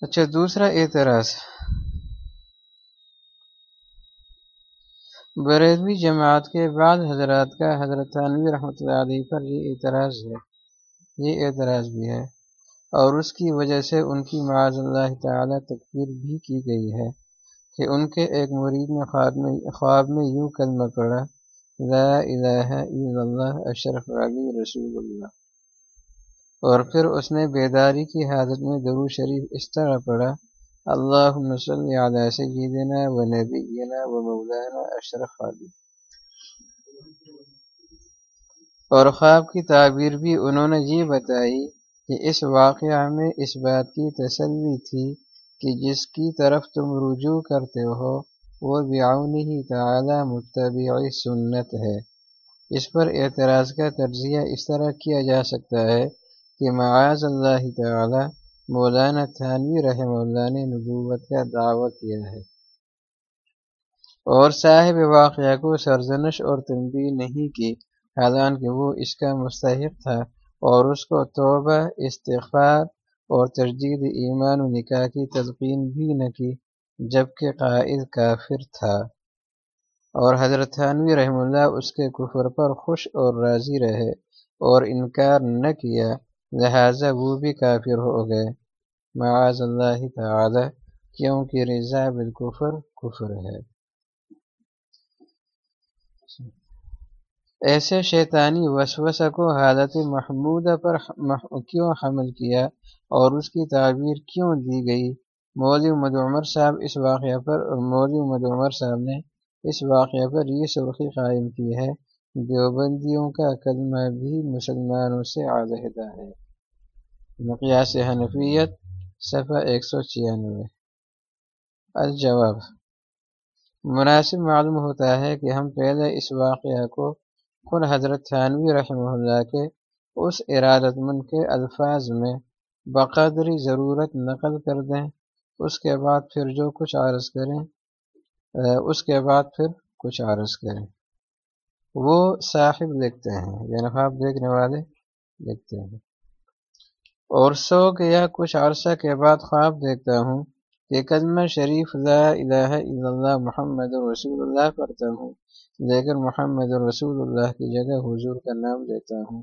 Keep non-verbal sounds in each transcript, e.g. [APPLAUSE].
اچھا دوسرا اعتراض۔ بریدوی جماعت کے بعد حضرات کا حضرت ثانوی رحمۃ اللہ علیہ پر یہ اعتراض ہے۔ یہ اعتراض بھی ہے۔ اور اس کی وجہ سے ان کی معاذ اللہ تعالی تکفیر بھی کی گئی ہے کہ ان کے ایک مرید نے خواب میں خواب میں یوں کلمہ پڑھا، لا الہ الا اللہ، اشرف علی رسول اللہ۔ اور پھر اس نے بیداری کی حالت میں درو شریف اس طرح پڑھا اللہ صلی علی سیدنا و نبینا و مولانا اشرف علی۔ اور خواب کی تعبیر بھی انہوں نے یہ بتائی کہ اس واقعہ میں اس بات کی تسلی تھی کہ جس کی طرف تم رجوع کرتے ہو، وہ بیاون ہی تعالی متبع سنت ہے۔ اس پر اعتراض کا تجزیہ اس طرح کیا جا سکتا ہے کہ معاذ اللہ تعالی مولانا تھانوی رحمہ اللہ نے نبوت کا دعویٰ کیا ہے۔ اور صاحب واقعہ کو سرزنش اور تنبیہ نہیں کی، حالانکہ وہ اس کا مستحق تھا اور اس کو توبہ، استغفار اور تجدید ایمان و نکاح کی تلقین بھی نہ کی، جبکہ قائد کافر تھا۔ اور حضرت تھانوی رحم اللہ اس کے کفر پر خوش اور راضی رہے اور انکار نہ کیا۔ لہذا وہ بھی کافر ہو گئے۔ معاذ اللہ تعالی، کیونکہ رضا بالکفر کفر ہے۔ ایسے شیطانی وسوسہ کو حالت محمودہ پر کیوں حمل کیا اور اس کی تعبیر کیوں دی گئی؟ مولوی مد عمر صاحب اس واقعہ پر، مولوی مد عمر صاحب نے اس واقعہ پر یہ سرخی قائم کی ہے۔ دیوبندیوں کا کلمہ بھی مسلمانوں سے علیحدہ ہے۔ مقیاس حنفیت، صفحہ ایک سو چھیانوے۔ الجواب مناسب معلوم ہوتا ہے کہ ہم پہلے اس واقعہ کو خود حضرت ثانوی رحمہ اللہ کے اس ارادت مند کے الفاظ میں بقدری ضرورت نقل کر دیں، اس کے بعد پھر جو کچھ عارض کریں، اس کے بعد پھر کچھ عارض کریں۔ وہ صاحب لکھتے ہیں یعنی خواب دیکھنے والے لکھتے ہیں۔ اور سو یا کچھ عرصہ کے بعد خواب دیکھتا ہوں کہ کلمہ شریف لا الہ الا اللہ محمد رسول اللہ پڑھتا ہوں لیکن محمد رسول اللہ کی جگہ حضور کا نام لیتا ہوں۔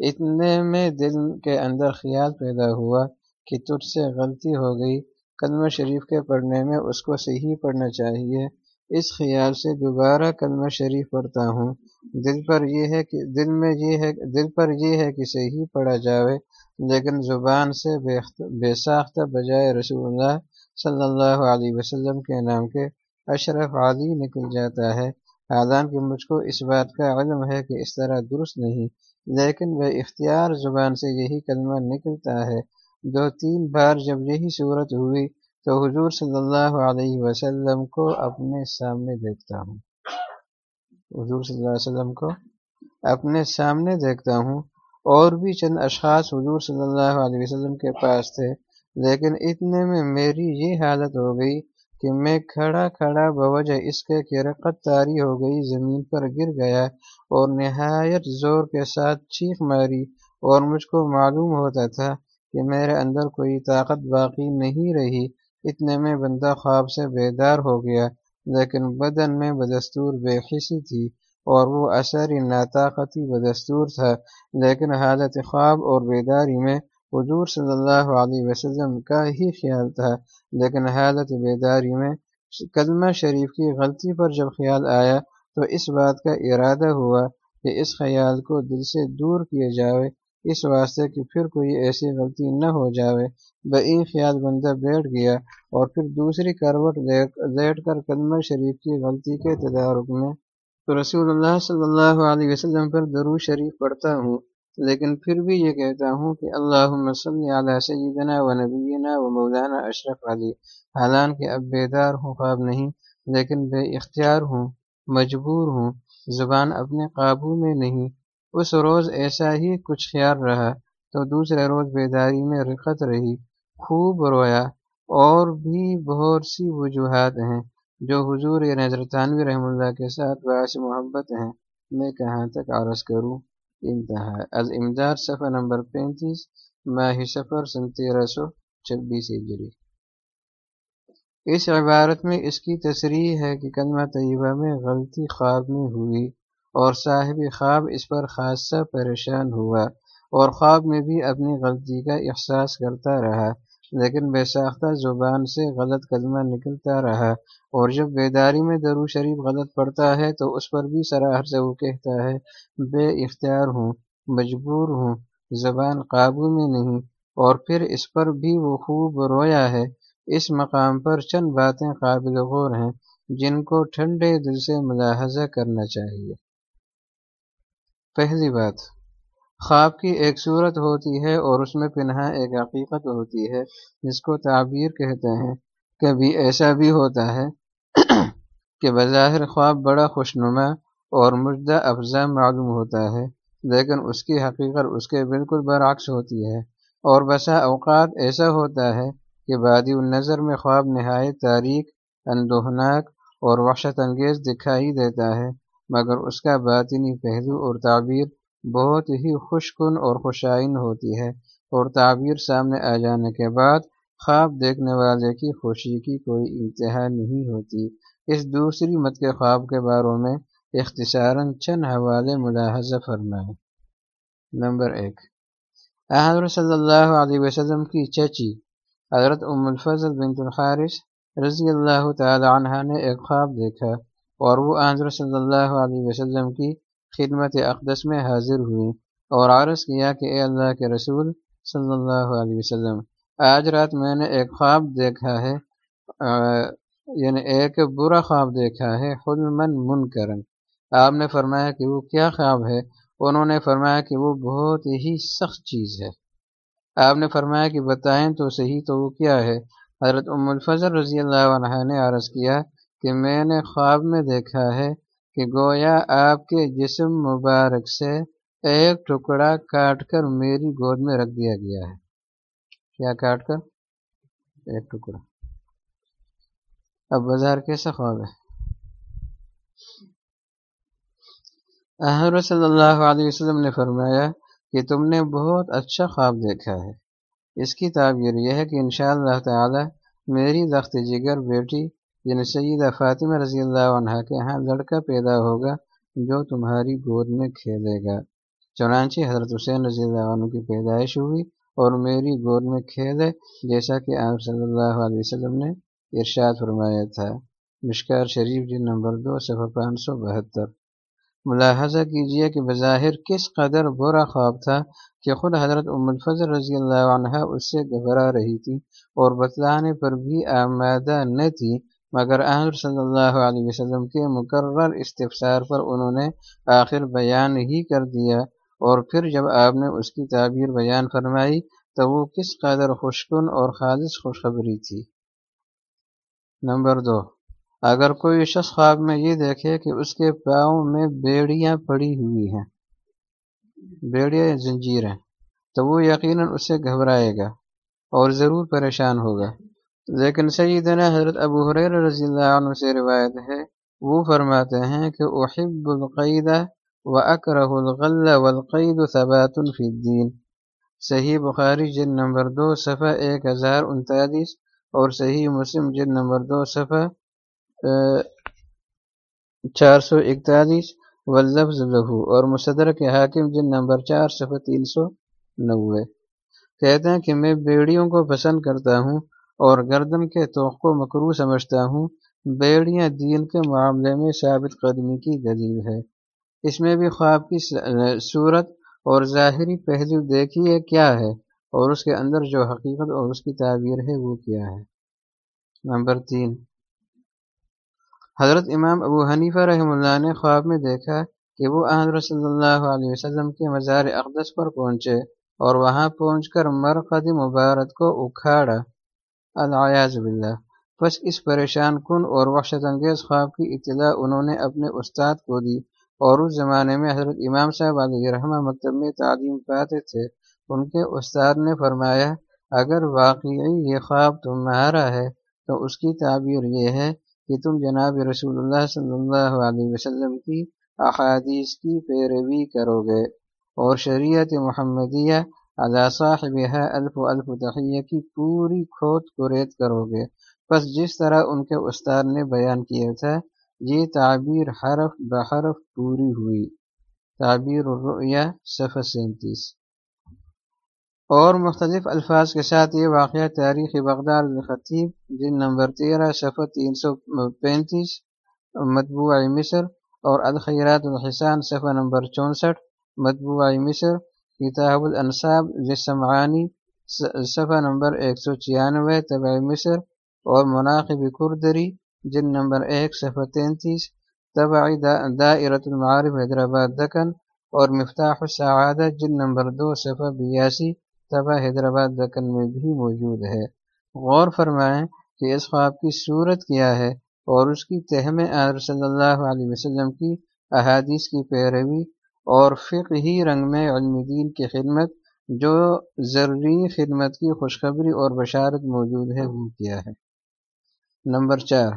اتنے میں دل کے اندر خیال پیدا ہوا کہ تجھ سے غلطی ہو گئی کلمہ شریف کے پڑھنے میں اس کو صحیح پڑھنا چاہیے۔ اس خیال سے دوبارہ کلمہ شریف پڑھتا ہوں۔ دل پر یہ ہے کہ دل میں یہ ہے دل پر یہ ہے کہ صحیح پڑھا جاوے، لیکن زبان سے بے ساختہ بجائے رسول اللہ صلی اللہ علیہ وسلم کے نام کے اشرف علی نکل جاتا ہے۔ حالانکہ مجھ کو اس بات کا علم ہے کہ اس طرح درست نہیں، لیکن وہ اختیار زبان سے یہی کلمہ نکلتا ہے۔ دو تین بار جب یہی صورت ہوئی تو حضور صلی اللہ علیہ وسلم کو اپنے سامنے دیکھتا ہوں۔ حضور صلی اللہ علیہ وسلم کو اپنے سامنے دیکھتا ہوں۔ اور بھی چند اشخاص حضور صلی اللہ علیہ وسلم کے پاس تھے، لیکن اتنے میں میری یہ حالت ہو گئی کہ میں کھڑا کھڑا بوجہ اس کے کہ رقت تاری ہو گئی، زمین پر گر گیا اور نہایت زور کے ساتھ چیخ ماری۔ اور مجھ کو معلوم ہوتا تھا کہ میرے اندر کوئی طاقت باقی نہیں رہی۔ اتنے میں بندہ خواب سے بیدار ہو گیا، لیکن بدن میں بدستور بے حسی تھی اور وہ اثر ناطاقتی بدستور تھا۔ لیکن حالت خواب اور بیداری میں حضور صلی اللہ علیہ وسلم کا ہی خیال تھا۔ لیکن حالت بیداری میں کلمہ شریف کی غلطی پر جب خیال آیا تو اس بات کا ارادہ ہوا کہ اس خیال کو دل سے دور کیا جاوے۔ اس واسطے کہ پھر کوئی ایسی غلطی نہ ہو جاوے۔ بئی خیال بندہ بیٹھ گیا اور پھر دوسری کروٹ لیٹ کر کلمہ شریف کی غلطی کے تدارک میں تو رسول اللہ صلی اللہ علیہ وسلم پر درو شریف پڑھتا ہوں، لیکن پھر بھی یہ کہتا ہوں کہ اللہ صلی علیہ سیدنا و نبینا و مولانا اشرف علی۔ حالانکہ اب بیدار ہوں، خواب نہیں، لیکن بے اختیار ہوں، مجبور ہوں، زبان اپنے قابو میں نہیں۔ اس روز ایسا ہی کچھ خیال رہا تو دوسرے روز بیداری میں رقت رہی، خوب رویا اور بھی بہت سی وجوہات ہیں جو حضور نظرطانوی رحم اللہ کے ساتھ باعث محبت ہیں۔ میں کہاں تک عرض کروں؟ انتہا۔ از امداد صفحہ نمبر پینتیس، ماہ سفر سن تیرہ سو چھبیس ہجری۔ اس عبارت میں اس کی تصریح ہے کہ کلمہ طیبہ میں غلطی خواب میں ہوئی۔ اور صاحب خواب اس پر خاصہ پریشان ہوا اور خواب میں بھی اپنی غلطی کا احساس کرتا رہا، لیکن بے ساختہ زبان سے غلط کلمہ نکلتا رہا اور جب بیداری میں درو شریف غلط پڑتا ہے تو اس پر بھی سراہر سے وہ کہتا ہے، بے اختیار ہوں، مجبور ہوں، زبان قابو میں نہیں، اور پھر اس پر بھی وہ خوب رویا ہے۔ اس مقام پر چند باتیں قابل غور ہیں جن کو ٹھنڈے دل سے ملاحظہ کرنا چاہیے۔ پہلی بات، خواب کی ایک صورت ہوتی ہے اور اس میں پنہا ایک حقیقت ہوتی ہے، جس کو تعبیر کہتے ہیں۔ کبھی ایسا بھی ہوتا ہے [CLEARS THROAT] کہ بظاہر خواب بڑا خوشنما اور مجدہ افزا معلوم ہوتا ہے، لیکن اس کی حقیقت اس کے بالکل برعکس ہوتی ہے۔ اور بسا اوقات ایسا ہوتا ہے کہ بادی النظر میں خواب نہایت تاریخ اندوہناک اور وحشت انگیز دکھائی دیتا ہے۔ مگر اس کا باطنی پہلو اور تعبیر بہت ہی خوش کن اور خوشائن ہوتی ہے اور تعبیر سامنے آ جانے کے بعد خواب دیکھنے والے کی خوشی کی کوئی انتہا نہیں ہوتی۔ اس دوسری مت کے خواب کے باروں میں اختصاراً چند حوالے ملاحظہ فرمائیں۔ نمبر ایک۔ حضرت صلی اللہ علیہ وسلم کی چچی، حضرت ام الفضل بنت الحارث رضی اللہ تعالی عنہ نے ایک خواب دیکھا۔ اور وہ حضرت صلی اللہ علیہ وسلم کی خدمت اقدس میں حاضر ہوئی اور عرض کیا کہ اے اللہ کے رسول صلی اللہ علیہ وسلم، آج رات میں نے ایک خواب دیکھا ہے یعنی ایک برا خواب دیکھا ہے حلمن منکرن آپ نے فرمایا کہ وہ کیا خواب ہے؟ انہوں نے فرمایا کہ وہ بہت ہی سخت چیز ہے۔ آپ نے فرمایا کہ بتائیں تو صحیح تو وہ کیا ہے؟ حضرت ام الفضل رضی اللہ عنہ نے عرض کیا کہ میں نے خواب میں دیکھا ہے کہ گویا آپ کے جسم مبارک سے ایک ٹکڑا کاٹ کر میری گود میں رکھ دیا گیا ہے۔ کیا کاٹ کر؟ ایک ٹکڑا۔ اب بازار کیسا خواب ہے؟ حضرت صلی اللہ علیہ وسلم نے فرمایا کہ تم نے بہت اچھا خواب دیکھا ہے۔ اس کی تعبیر یہ ہے کہ انشاءاللہ اللہ تعالی میری دخت جگر بیٹی یعنی سیدہ فاطمہ رضی اللہ عنہ کے ہاں لڑکا پیدا ہوگا، جو تمہاری گود میں کھیلے گا۔ چنانچہ حضرت حسین رضی اللہ عنہ کی پیدائش ہوئی اور میری گود میں کھیلے، جیسا کہ آپ صلی اللہ علیہ وسلم نے ارشاد فرمایا تھا۔ مشکار شریف جی نمبر دو، صفحہ پانچ سو بہتر۔ ملاحظہ کیجیے کہ بظاہر کس قدر برا خواب تھا کہ خود حضرت ام الفضل رضی اللہ عنہ اس سے گھبرا رہی تھی اور بتلانے پر بھی آمادہ نہ تھی مگر احمد صلی اللہ علیہ وسلم کے مقرر استفسار پر انہوں نے آخر بیان ہی کر دیا اور پھر جب آپ نے اس کی تعبیر بیان فرمائی تو وہ کس قدر خوشکن اور خالص خوشخبری تھی۔ نمبر دو، اگر کوئی شخص خواب میں یہ دیکھے کہ اس کے پاؤں میں بیڑیاں پڑی ہوئی ہیں، بیڑیاں زنجیر ہیں، تو وہ یقیناً اس سے گھبرائے گا اور ضرور پریشان ہوگا۔ لیکن سیدنا حضرت ابو حریر رضی اللہ عنہ سے روایت ہے، وہ فرماتے ہیں کہ احب القیدہ و اکرہ الغل والقید ثبات فی الدین۔ صحیح بخاری جن نمبر دو، صفحہ ایک ہزار انتالیس اور صحیح مسلم جن نمبر دو، صفحہ چار سو اکتالیس۔ واللفظ لہو اور مصدر کے حاکم جن نمبر چار، صفحہ تین سو نوے۔ کہتے ہیں کہ میں بیڑیوں کو پسند کرتا ہوں اور گردن کے توق کو مکرو سمجھتا ہوں، بیڑیاں دین کے معاملے میں ثابت قدمی کی دلیل ہے۔ اس میں بھی خواب کی صورت اور ظاہری پہلو دیکھیے کیا ہے اور اس کے اندر جو حقیقت اور اس کی تعبیر ہے وہ کیا ہے۔ نمبر تین۔ حضرت امام ابو حنیفہ رحم اللہ نے خواب میں دیکھا کہ وہ حضرت صلی اللہ علیہ وسلم کے مزار اقدس پر پہنچے اور وہاں پہنچ کر مرقد مبارک کو اکھاڑا۔ العیاذ باللہ۔ بس اس پریشان کن اور وحشت انگیز خواب کی اطلاع انہوں نے اپنے استاد کو دی۔ اور اس زمانے میں حضرت امام صاحب علیہ رحمہ مکتب میں تعلیم پاتے تھے۔ ان کے استاد نے فرمایا، اگر واقعی یہ خواب تمہارا ہے، تو اس کی تعبیر یہ ہے کہ تم جناب رسول اللہ صلی اللہ علیہ وسلم کی احادیث کی پیروی کرو گے۔ اور شریعت محمدیہ صاحب الف الف تحیہ کی پوری کھوت کو ریت کرو گے۔ پس جس طرح ان کے استاد نے بیان کیا تھا، یہ تعبیر حرف بحرف پوری ہوئی۔ تعبیر الرؤیا، صفحہ سینتیس۔ اور مختلف الفاظ کے ساتھ یہ واقعہ تاریخ بغداد الخطیب جن نمبر تیرہ، صفحہ تین سو پینتیس مطبوع مصر، اور الخیرات الحسان، صفحہ نمبر چونسٹھ مطبوع مصر کتاب الانصاب جسمعانی صفحہ نمبر ایک سو چیانوے طبع مصر اور مناقب کردری جن نمبر ایک صفحہ تینتیس طبع دائرۃ المعارف حیدرآباد دکن اور مفتاح السعادہ جن نمبر دو صفحہ بیاسی طبع حیدرآباد دکن میں بھی موجود ہے۔ غور فرمائیں کہ اس خواب کی صورت کیا ہے اور اس کی تہم عر صلی اللہ علیہ وسلم کی احادیث کی پیروی اور فقہی رنگ میں علم دین کی خدمت، جو ضروری خدمت کی خوشخبری اور بشارت موجود ہے، وہ کیا ہے؟ نمبر چار،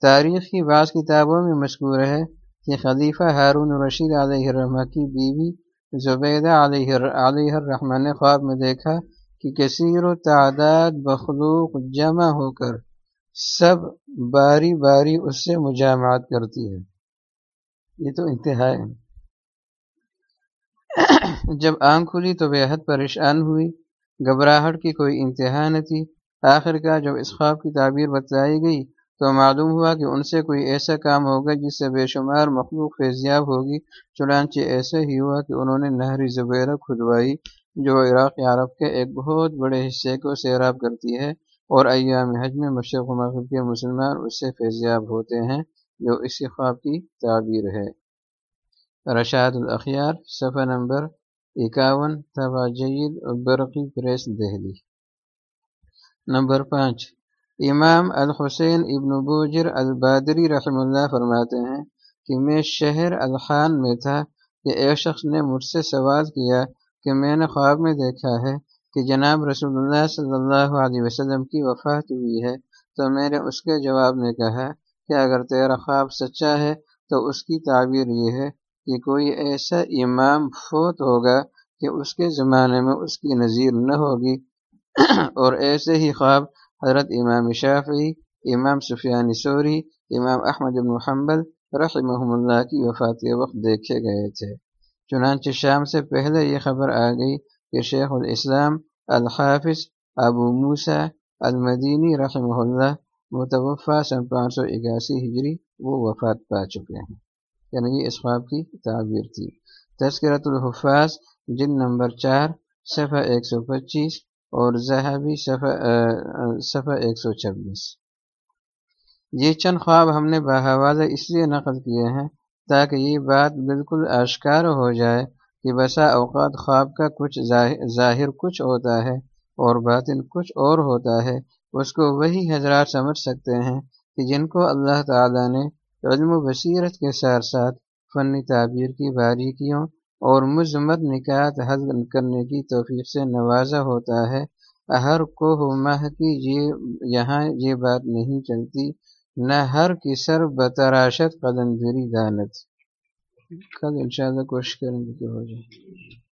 تاریخ کی بعض کتابوں میں مذکور ہے کہ خلیفہ ہارون رشید علیہ الرحمہ کی بیوی زبیدہ علیہ علیہ الرحمٰن نے خواب میں دیکھا کہ کثیر و تعداد بخلوق جمع ہو کر سب باری باری اس سے مجامعات کرتی ہے۔ یہ تو انتہا ہے۔ جب آنکھ کھلی تو بے حد پریشان ہوئی، گھبراہٹ کی کوئی انتہا نہ تھی۔ آخر کا جب اس خواب کی تعبیر بتائی گئی تو معلوم ہوا کہ ان سے کوئی ایسا کام ہوگا جس سے بے شمار مخلوق فیضیاب ہوگی، چنانچہ ایسا ہی ہوا کہ انہوں نے نہری زبیرہ کھدوائی جو عراق عرب کے ایک بہت بڑے حصے کو سیراب کرتی ہے اور ایام حج میں مشرق و مغرب کے مسلمان اس سے فیضیاب ہوتے ہیں، جو اسی خواب کی تعبیر ہے۔ رشاد الاخیار صفحہ نمبر اکاون تبا جید برقی پریس، دہلی۔ نمبر پانچ، امام الحسین ابن بوجر البادری رحم اللہ فرماتے ہیں کہ میں شہر الخان میں تھا کہ ایک شخص نے مجھ سے سوال کیا کہ میں نے خواب میں دیکھا ہے کہ جناب رسول اللہ صلی اللہ علیہ وسلم کی وفات ہوئی ہے تو میں نے اس کے جواب میں کہا کہ اگر تیرا خواب سچا ہے تو اس کی تعبیر یہ ہے کہ کوئی ایسا امام فوت ہوگا کہ اس کے زمانے میں اس کی نظیر نہ ہوگی۔ [CLEARS THROAT] اور ایسے ہی خواب حضرت امام شافعی، امام سفیان سوری امام احمد محمد رحمہ اللہ کی وفات کے وقت دیکھے گئے تھے۔ چنانچہ شام سے پہلے یہ خبر آ گئی کہ شیخ الاسلام الحافظ ابو موسا المدینی رحمہ اللہ متوفہ سن پانچ سو اکاسی ہجری وہ وفات پا چکے ہیں۔ یعنی یہ اس خواب کی تعبیر تھی۔ تذکرت الحفاظ جن نمبر چار، صفحہ ایک سو پچیس اور زہبی صفحہ ایک سو چھبیس۔ یہ چند خواب ہم نے بحوالہ اس لیے نقل کیے ہیں تاکہ یہ بات بالکل اشکار ہو جائے کہ بسا اوقات خواب کا کچھ ظاہر کچھ ہوتا ہے اور باطن کچھ اور ہوتا ہے، اس کو وہی حضرات سمجھ سکتے ہیں کہ جن کو اللہ تعالیٰ نے علم و بصیرت کے ساتھ ساتھ فنی تعبیر کی باریکیوں اور مزمت نکات حل کرنے کی توفیق سے نوازا ہوتا ہے۔ ہر کو ماہ کی یہ یہاں یہ بات نہیں چلتی، نہ ہر کی سر بتراشت قدم دانت۔ کل انشاءاللہ کوشش کریں گے کہ ہو جائے۔